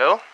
Phil.